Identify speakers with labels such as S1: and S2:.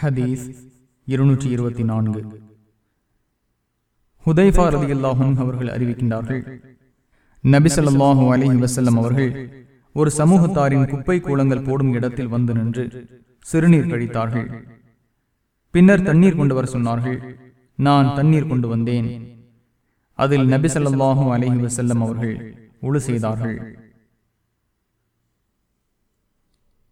S1: ஹதீஸ் இருநூற்றி இருபத்தி நான்கு. ஹுதைஃபா ரதி அவர்கள் அறிவிக்கின்றார்கள் நபிசல்லாஹு அலி வசல்லம் அவர்கள் ஒரு சமூகத்தாரின் குப்பை கூலங்கள் போடும் இடத்தில் வந்து நின்று சிறுநீர் கழித்தார்கள். பின்னர் தண்ணீர் கொண்டு வர சொன்னார்கள் நான் தண்ணீர் கொண்டு வந்தேன். அதில் நபிசல்லாஹு ஸல்லல்லாஹு வசல்லம் அவர்கள் உழு செய்தார்கள்.